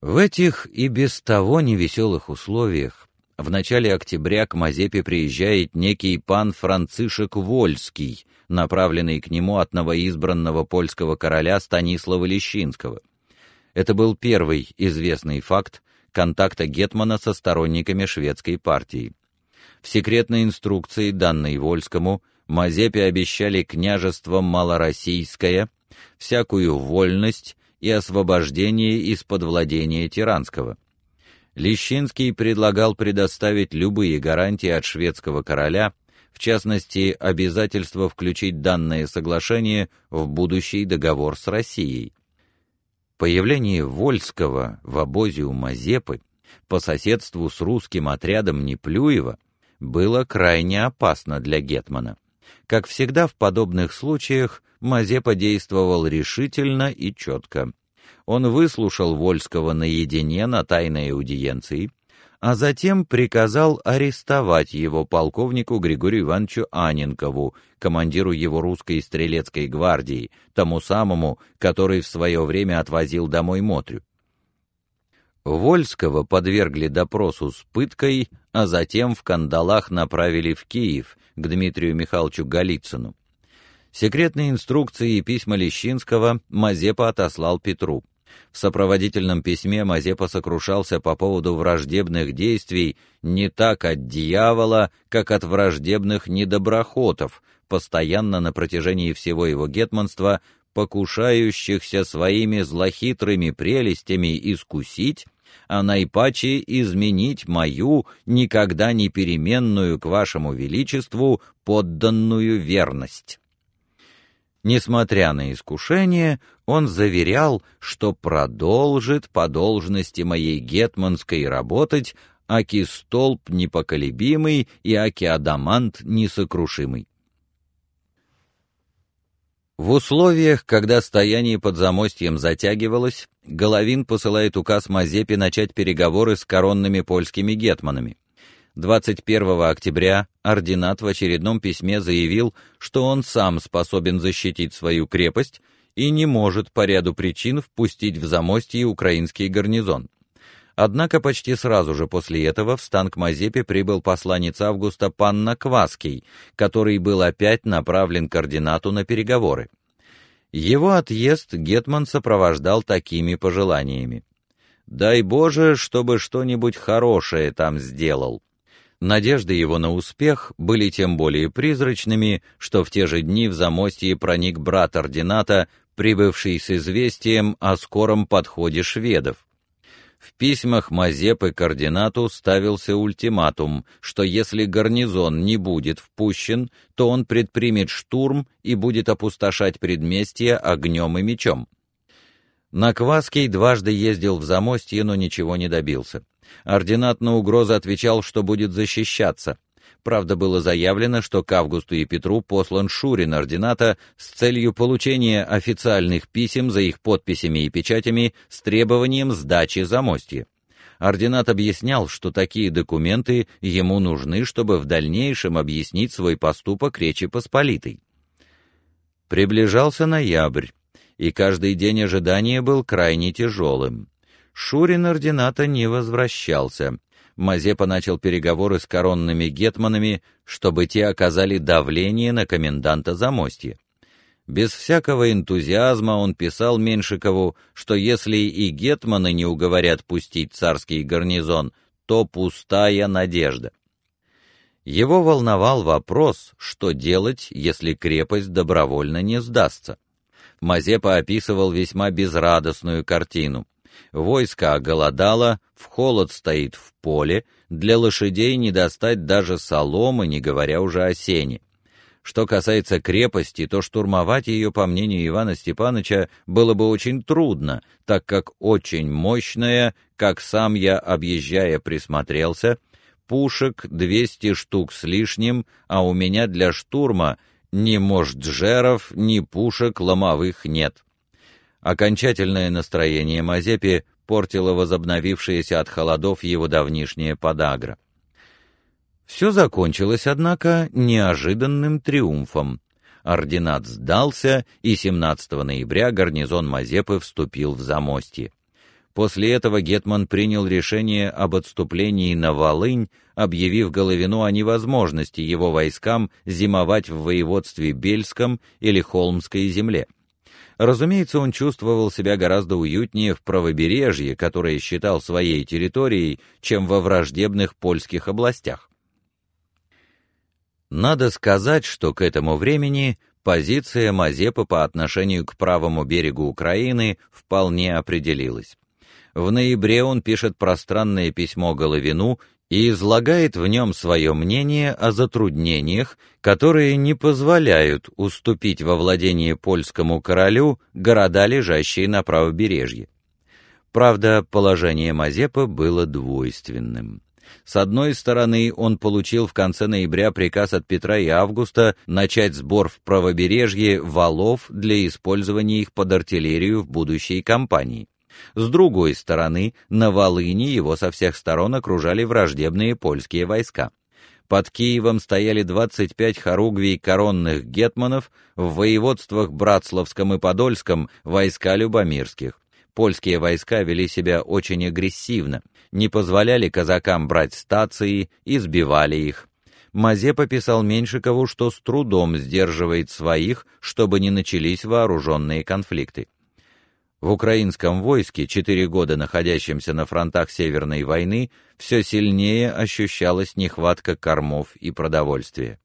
В этих и без того невеселых условиях в начале октября к Мазепе приезжает некий пан Францишек Вольский, направленный к нему от новоизбранного польского короля Станислава Лещинского. Это был первый известный факт контакта гетмана со сторонниками шведской партии. В секретной инструкции, данной Вольскому, Мазепе обещали княжество Малороссийское, всякую вольность и освобождение из-под владения тиранского. Лещинский предлагал предоставить любые гарантии от шведского короля, в частности, обязательство включить данное соглашение в будущий договор с Россией. Появление Вольского в обозе у Мазепы по соседству с русским отрядом Неплюева было крайне опасно для гетмана. Как всегда в подобных случаях, Мазепа действовал решительно и четко. Он выслушал Вольского наедине на тайной аудиенции, а затем приказал арестовать его полковнику Григорию Ивановичу Аненкову, командиру его русской стрелецкой гвардии, тому самому, который в свое время отвозил домой Мотрю. Вольского подвергли допросу с пыткой, а затем в кандалах направили в Киев к Дмитрию Михайловичу Голицыну. Секретные инструкции и письма Лещинского Мазепа отослал Петру. В сопроводительном письме Мазепа сокрушался по поводу враждебных действий не так от дьявола, как от враждебных недоброхотов, постоянно на протяжении всего его гетманства покушающихся своими злохитрыми прелестями искусить а наипаче изменить мою, никогда не переменную к вашему величеству, подданную верность. Несмотря на искушение, он заверял, что продолжит по должности моей гетманской работать, аки столб непоколебимый и аки адамант несокрушимый. В условиях, когда стояние под замостьем затягивалось, Головин посылает указ Мазепе начать переговоры с коронными польскими гетманами. 21 октября ординат в очередном письме заявил, что он сам способен защитить свою крепость и не может по ряду причин впустить в замостье украинский гарнизон. Однако почти сразу же после этого в стан к Мазепе прибыл посланец Августа Панна Кваский, который был опять направлен к ординату на переговоры. Его отъезд гетман сопровождал такими пожеланиями: "Дай Боже, чтобы что-нибудь хорошее там сделал". Надежды его на успех были тем более призрачными, что в те же дни в Замостье проник брат ордината, прибывший с известием о скором подходе шведов. В письмах Мазепы координату ставился ультиматум, что если гарнизон не будет впущен, то он предпримет штурм и будет опустошать предместье огнем и мечом. Накваский дважды ездил в Замостье, но ничего не добился. Ординат на угрозы отвечал, что будет защищаться. Правда, было заявлено, что к Августу и Петру послан Шурин ордината с целью получения официальных писем за их подписями и печатями с требованием сдачи замостья. Ординат объяснял, что такие документы ему нужны, чтобы в дальнейшем объяснить свой поступок Речи Посполитой. Приближался ноябрь, и каждый день ожидания был крайне тяжелым. Шурин ордината не возвращался. Мазепа начал переговоры с коронными гетманами, чтобы те оказали давление на коменданта Замостья. Без всякого энтузиазма он писал Меншикову, что если и гетманы не уговорят пустить царский гарнизон, то пустая надежда. Его волновал вопрос, что делать, если крепость добровольно не сдастся. Мазепа описывал весьма безрадостную картину. Войско оголодало, в холод стоит в поле, для лошадей не достать даже соломы, не говоря уже о сене. Что касается крепости, то штурмовать ее, по мнению Ивана Степановича, было бы очень трудно, так как очень мощная, как сам я, объезжая, присмотрелся, пушек 200 штук с лишним, а у меня для штурма ни можджеров, ни пушек ломовых нет. Окончательное настроение Мазепи портило возобновившееся от холодов его давнишнее подагра. Все закончилось, однако, неожиданным триумфом. Ординат сдался, и 17 ноября гарнизон Мазепы вступил в Замостье. После этого гетман принял решение об отступлении на Волынь, объявив Головину о невозможности его войскам зимовать в воеводстве Бельском или Холмской земле. Разумеется, он чувствовал себя гораздо уютнее в правобережье, которое считал своей территорией, чем во враждебных польских областях. Надо сказать, что к этому времени позиция Мазепы по отношению к правому берегу Украины вполне определилась. В ноябре он пишет пространное письмо Головину и излагает в нем свое мнение о затруднениях, которые не позволяют уступить во владение польскому королю города, лежащие на правобережье. Правда, положение Мазепы было двойственным. С одной стороны, он получил в конце ноября приказ от Петра и Августа начать сбор в правобережье валов для использования их под артиллерию в будущей кампании. С другой стороны, на Волыни его со всех сторон окружали враждебные польские войска. Под Киевом стояли 25 хоругвий коронных гетманов, в воеводствах Братславском и Подольском войска любомирских. Польские войска вели себя очень агрессивно, не позволяли казакам брать стации, избивали их. Мазепа писал Меньшикову, что с трудом сдерживает своих, чтобы не начались вооруженные конфликты. В украинском войске, четыре года находящемся на фронтах Северной войны, все сильнее ощущалась нехватка кормов и продовольствия.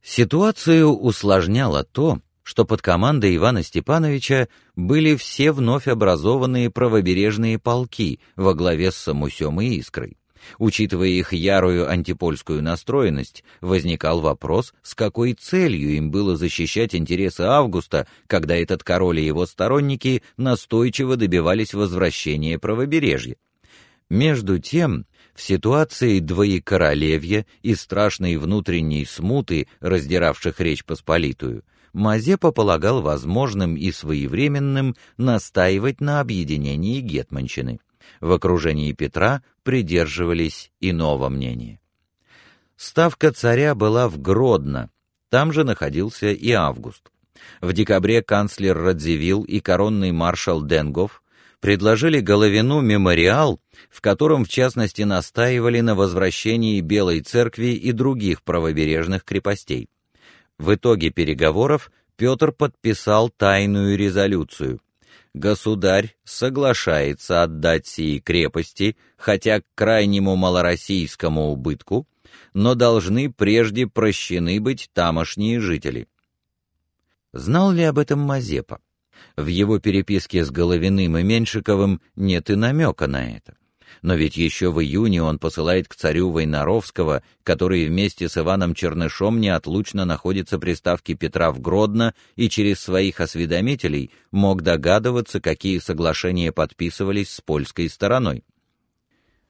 Ситуацию усложняло то, что под командой Ивана Степановича были все вновь образованные правобережные полки во главе с Самусем и Искрой. Учитывая их ярую антипольскую настроенность, возникал вопрос, с какой целью им было защищать интересы Августа, когда этот король и его сторонники настойчиво добивались возвращения правобережья. Между тем, в ситуации двоекоролевья и страшной внутренней смуты, раздиравших Речь Посполитую, Мазепа полагал возможным и своевременным настаивать на объединении гетманщины в окружении Петра придерживались иного мнения. Ставка царя была в Гродно, там же находился и Август. В декабре канцлер Радзивилл и коронный маршал Денгов предложили Головину мемориал, в котором в частности настаивали на возвращении Белой церкви и других правобережных крепостей. В итоге переговоров Петр подписал тайную резолюцию, государь соглашается отдать сии крепости, хотя к крайнему малороссийскому убытку, но должны прежде прощены быть тамошние жители. Знал ли об этом Мазепа? В его переписке с Головиным и Меньшиковым нет и намека на это но ведь еще в июне он посылает к царю Войнаровского, который вместе с Иваном Чернышом неотлучно находится при ставке Петра в Гродно и через своих осведомителей мог догадываться, какие соглашения подписывались с польской стороной.